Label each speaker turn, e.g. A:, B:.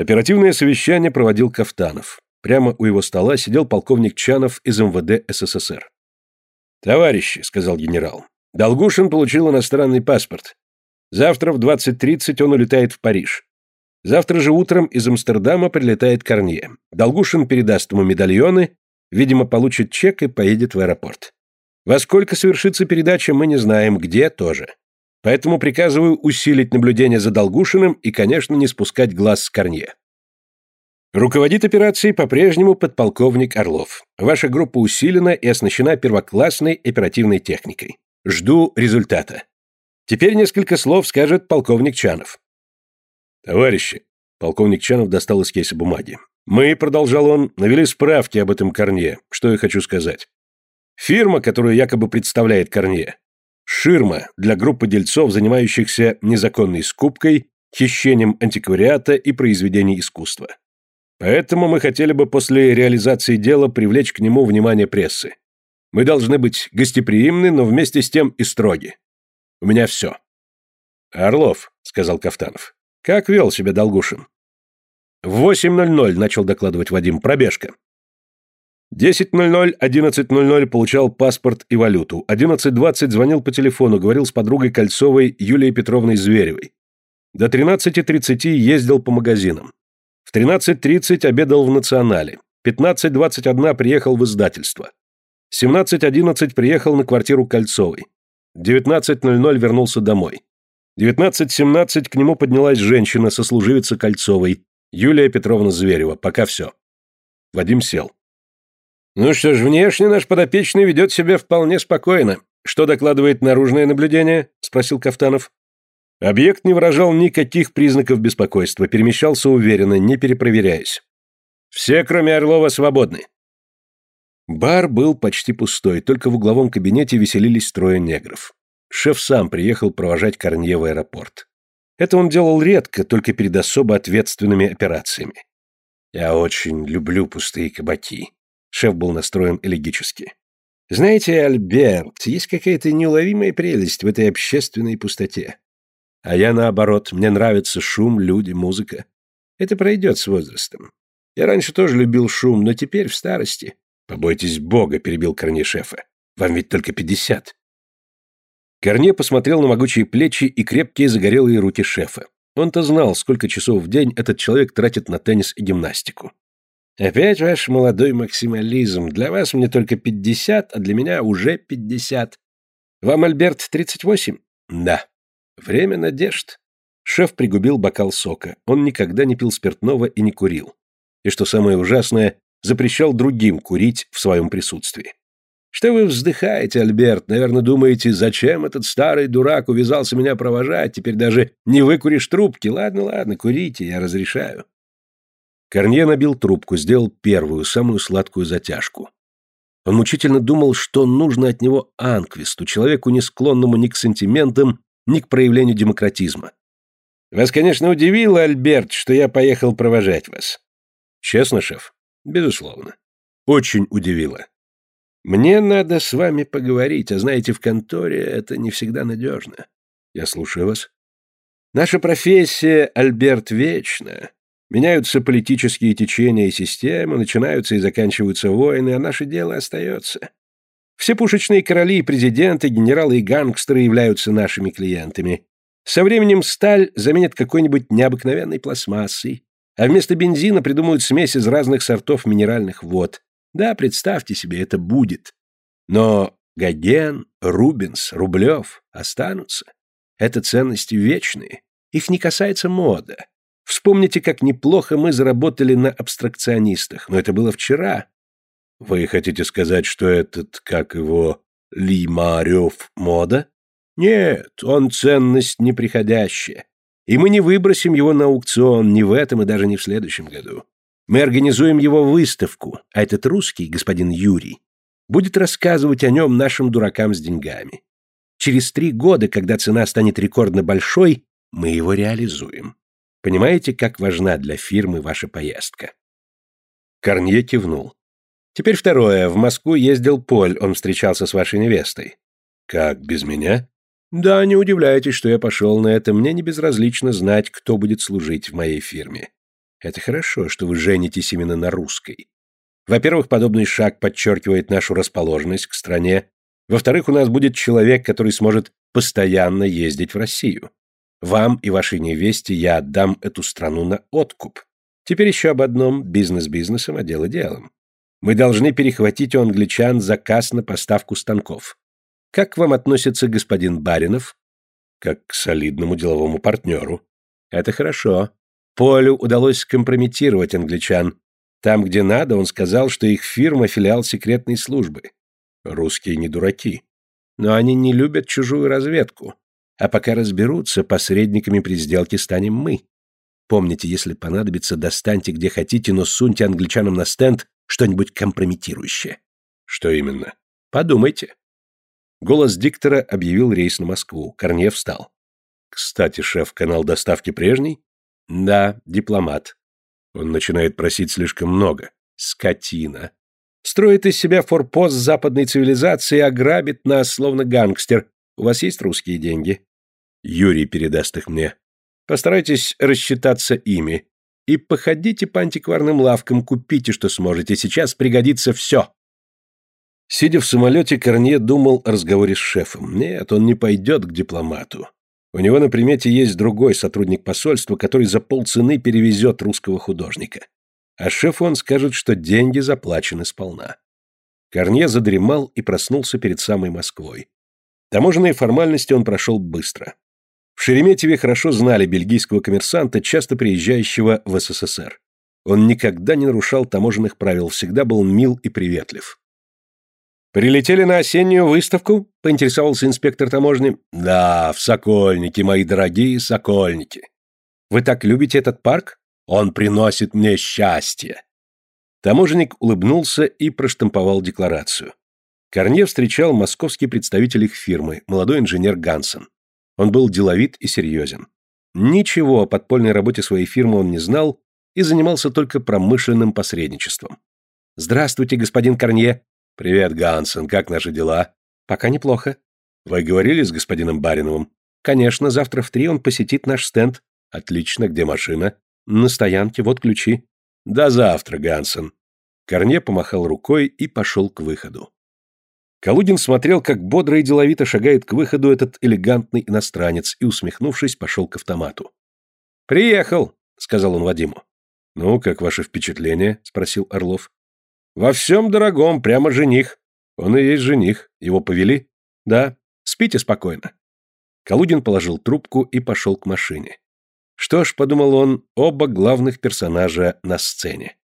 A: Оперативное совещание проводил Кафтанов. Прямо у его стола сидел полковник Чанов из МВД СССР. «Товарищи», — сказал генерал, — «Долгушин получил иностранный паспорт. Завтра в 20.30 он улетает в Париж. Завтра же утром из Амстердама прилетает Корнье. Долгушин передаст ему медальоны, видимо, получит чек и поедет в аэропорт. Во сколько совершится передача, мы не знаем, где тоже. Поэтому приказываю усилить наблюдение за Долгушиным и, конечно, не спускать глаз с Корнье. Руководит операцией по-прежнему подполковник Орлов. Ваша группа усилена и оснащена первоклассной оперативной техникой. Жду результата. Теперь несколько слов скажет полковник Чанов. Товарищи, полковник Чанов достал из кейса бумаги. Мы, продолжал он, навели справки об этом Корне. Что я хочу сказать. Фирма, которую якобы представляет Корне, ширма для группы дельцов, занимающихся незаконной скупкой, хищением антиквариата и произведений искусства. Поэтому мы хотели бы после реализации дела привлечь к нему внимание прессы. Мы должны быть гостеприимны, но вместе с тем и строги. У меня все. Орлов, сказал Кафтанов. Как вел себя Долгушин? В 8.00 начал докладывать Вадим. Пробежка. 10.00, 11.00 получал паспорт и валюту. 11.20 звонил по телефону, говорил с подругой Кольцовой Юлией Петровной Зверевой. До 13.30 ездил по магазинам. В 13.30 обедал в Национале. 15.21 приехал в издательство. 17.11 приехал на квартиру Кольцовой. 19.00 вернулся домой. 19.17 к нему поднялась женщина, сослуживица Кольцовой, Юлия Петровна Зверева. Пока все. Вадим сел. Ну что ж, внешне наш подопечный ведет себя вполне спокойно. Что докладывает наружное наблюдение? Спросил Кафтанов. Объект не выражал никаких признаков беспокойства, перемещался уверенно, не перепроверяясь. Все, кроме Орлова, свободны. Бар был почти пустой, только в угловом кабинете веселились трое негров. Шеф сам приехал провожать Корнье в аэропорт. Это он делал редко, только перед особо ответственными операциями. «Я очень люблю пустые кабаки», — шеф был настроен элегически. «Знаете, Альберт, есть какая-то неуловимая прелесть в этой общественной пустоте. А я наоборот, мне нравится шум, люди, музыка. Это пройдет с возрастом. Я раньше тоже любил шум, но теперь в старости. Побойтесь Бога, перебил Корней шефа. Вам ведь только пятьдесят. Корне посмотрел на могучие плечи и крепкие загорелые руки шефа. Он-то знал, сколько часов в день этот человек тратит на теннис и гимнастику. «Опять ваш молодой максимализм. Для вас мне только пятьдесят, а для меня уже пятьдесят. Вам, Альберт, тридцать восемь?» «Да». Время надежд. Шеф пригубил бокал сока. Он никогда не пил спиртного и не курил. И что самое ужасное, запрещал другим курить в своем присутствии. «Что вы вздыхаете, Альберт? Наверное, думаете, зачем этот старый дурак увязался меня провожать? Теперь даже не выкуришь трубки. Ладно, ладно, курите, я разрешаю». Корнье набил трубку, сделал первую, самую сладкую затяжку. Он мучительно думал, что нужно от него Анквисту, человеку, не склонному ни к сантиментам, ни к проявлению демократизма. Вас, конечно, удивило, Альберт, что я поехал провожать вас. Честно, шеф? Безусловно. Очень удивило. Мне надо с вами поговорить, а знаете, в конторе это не всегда надежно. Я слушаю вас. Наша профессия, Альберт, вечна. Меняются политические течения и системы, начинаются и заканчиваются войны, а наше дело остается. Все пушечные короли и президенты, генералы и гангстеры являются нашими клиентами. Со временем сталь заменит какой-нибудь необыкновенной пластмассой, а вместо бензина придумают смесь из разных сортов минеральных вод. Да, представьте себе, это будет. Но Гоген, Рубинс, Рублев останутся. Это ценности вечные. Их не касается мода. Вспомните, как неплохо мы заработали на абстракционистах, но это было вчера, вы хотите сказать, что этот, как его, Лимарев мода? Нет, он ценность неприходящая. И мы не выбросим его на аукцион ни в этом и даже не в следующем году. Мы организуем его выставку, а этот русский, господин Юрий, будет рассказывать о нем нашим дуракам с деньгами. Через три года, когда цена станет рекордно большой, мы его реализуем. Понимаете, как важна для фирмы ваша поездка?» Корнье кивнул. Теперь второе. В Москву ездил Поль, он встречался с вашей невестой. Как, без меня? Да, не удивляйтесь, что я пошел на это. Мне не безразлично знать, кто будет служить в моей фирме. Это хорошо, что вы женитесь именно на русской. Во-первых, подобный шаг подчеркивает нашу расположенность к стране. Во-вторых, у нас будет человек, который сможет постоянно ездить в Россию. Вам и вашей невесте я отдам эту страну на откуп. Теперь еще об одном, бизнес бизнесом, а дело делом. Мы должны перехватить у англичан заказ на поставку станков. Как к вам относится господин Баринов? Как к солидному деловому партнеру. Это хорошо. Полю удалось скомпрометировать англичан. Там, где надо, он сказал, что их фирма – филиал секретной службы. Русские не дураки. Но они не любят чужую разведку. А пока разберутся, посредниками при сделке станем мы. Помните, если понадобится, достаньте где хотите, но суньте англичанам на стенд что-нибудь компрометирующее. Что именно? Подумайте. Голос диктора объявил рейс на Москву. Корнев встал. Кстати, шеф, канал доставки прежний? Да, дипломат. Он начинает просить слишком много. Скотина. Строит из себя форпост западной цивилизации ограбит нас, словно гангстер. У вас есть русские деньги? Юрий передаст их мне. Постарайтесь рассчитаться ими. И походите по антикварным лавкам, купите, что сможете. Сейчас пригодится все. Сидя в самолете, Корнье думал о разговоре с шефом. Нет, он не пойдет к дипломату. У него на примете есть другой сотрудник посольства, который за полцены перевезет русского художника. А шефу он скажет, что деньги заплачены сполна. Корнье задремал и проснулся перед самой Москвой. Таможенные формальности он прошел быстро. В Шереметьеве хорошо знали бельгийского коммерсанта, часто приезжающего в СССР. Он никогда не нарушал таможенных правил, всегда был мил и приветлив. «Прилетели на осеннюю выставку?» — поинтересовался инспектор таможни. «Да, в Сокольники, мои дорогие Сокольники. Вы так любите этот парк? Он приносит мне счастье». Таможенник улыбнулся и проштамповал декларацию. Корне встречал московский представитель их фирмы, молодой инженер Гансен. Он был деловит и серьезен. Ничего о подпольной работе своей фирмы он не знал и занимался только промышленным посредничеством. «Здравствуйте, господин Корнье», «Привет, Гансен, как наши дела?» «Пока неплохо». «Вы говорили с господином Бариновым?» «Конечно, завтра в три он посетит наш стенд». «Отлично, где машина?» «На стоянке, вот ключи». «До завтра, Гансен». Корне помахал рукой и пошел к выходу. Калугин смотрел, как бодро и деловито шагает к выходу этот элегантный иностранец и, усмехнувшись, пошел к автомату. «Приехал», — сказал он Вадиму. «Ну, как ваше впечатление?» — спросил Орлов. Во всем дорогом, прямо жених. Он и есть жених. Его повели? Да. Спите спокойно. Калугин положил трубку и пошел к машине. Что ж, подумал он, оба главных персонажа на сцене.